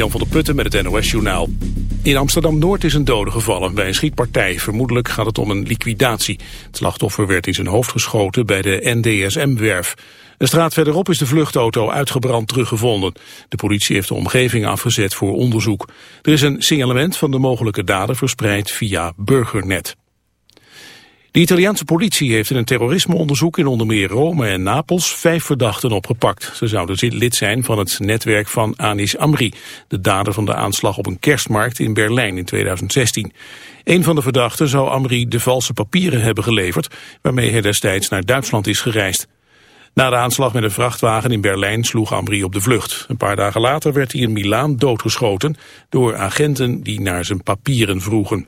Jan van der Putten met het NOS-journaal. In Amsterdam-Noord is een dode gevallen bij een schietpartij. Vermoedelijk gaat het om een liquidatie. Het slachtoffer werd in zijn hoofd geschoten bij de NDSM-werf. Een straat verderop is de vluchtauto uitgebrand teruggevonden. De politie heeft de omgeving afgezet voor onderzoek. Er is een signalement van de mogelijke dader verspreid via Burgernet. De Italiaanse politie heeft in een terrorismeonderzoek in onder meer Rome en Napels vijf verdachten opgepakt. Ze zouden lid zijn van het netwerk van Anis Amri, de dader van de aanslag op een kerstmarkt in Berlijn in 2016. Een van de verdachten zou Amri de valse papieren hebben geleverd, waarmee hij destijds naar Duitsland is gereisd. Na de aanslag met een vrachtwagen in Berlijn sloeg Amri op de vlucht. Een paar dagen later werd hij in Milaan doodgeschoten door agenten die naar zijn papieren vroegen.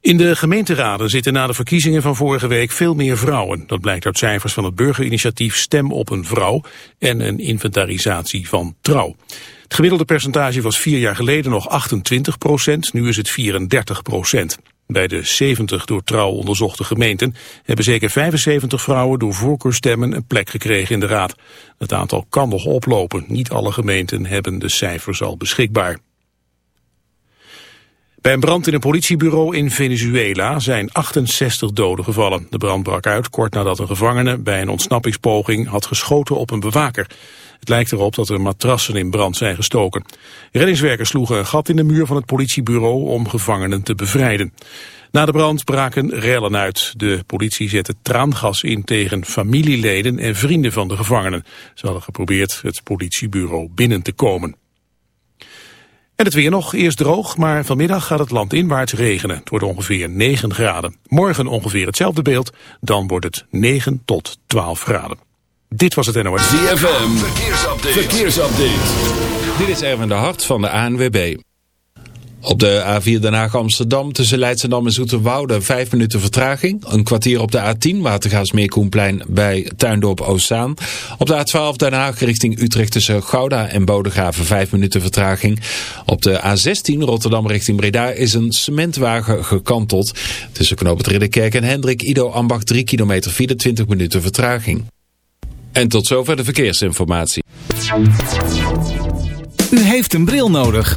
In de gemeenteraden zitten na de verkiezingen van vorige week veel meer vrouwen. Dat blijkt uit cijfers van het burgerinitiatief Stem op een Vrouw en een inventarisatie van Trouw. Het gemiddelde percentage was vier jaar geleden nog 28 procent, nu is het 34 procent. Bij de 70 door Trouw onderzochte gemeenten hebben zeker 75 vrouwen door voorkeurstemmen een plek gekregen in de raad. Het aantal kan nog oplopen, niet alle gemeenten hebben de cijfers al beschikbaar. Bij een brand in een politiebureau in Venezuela zijn 68 doden gevallen. De brand brak uit kort nadat een gevangene bij een ontsnappingspoging had geschoten op een bewaker. Het lijkt erop dat er matrassen in brand zijn gestoken. Reddingswerkers sloegen een gat in de muur van het politiebureau om gevangenen te bevrijden. Na de brand braken rellen uit. De politie zette traangas in tegen familieleden en vrienden van de gevangenen. Ze hadden geprobeerd het politiebureau binnen te komen. En het weer nog, eerst droog, maar vanmiddag gaat het land inwaarts regenen. Het wordt ongeveer 9 graden. Morgen ongeveer hetzelfde beeld, dan wordt het 9 tot 12 graden. Dit was het NOS. ZFM, verkeersupdate. verkeersupdate. Dit is Erwin de Hart van de ANWB. Op de A4 Den Haag Amsterdam tussen Leidschendam en Zoeterwoude 5 minuten vertraging. Een kwartier op de A10 Watergaasmeer Koenplein bij Tuindorp Oostzaan. Op de A12 Den Haag richting Utrecht tussen Gouda en Bodegraven 5 minuten vertraging. Op de A16 Rotterdam richting Breda is een cementwagen gekanteld. Tussen Knoop Ridderkerk en Hendrik Ido Ambach 3 kilometer 24 minuten vertraging. En tot zover de verkeersinformatie. U heeft een bril nodig.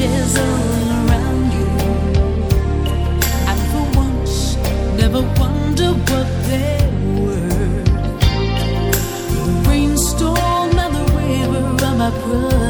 ashes all around you. And for once, never wonder what they were. The rainstorm and the river are my brother.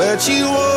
Where you want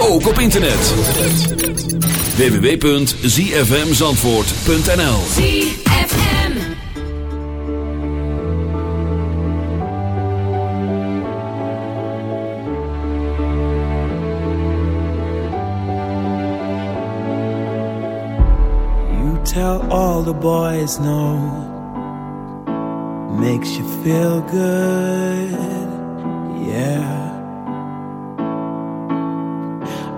ook op internet. www.zfmzandvoort.nl ZFM You tell all the boys no. Makes you feel good.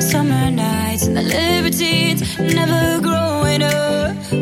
summer nights and the liberties, never growing up.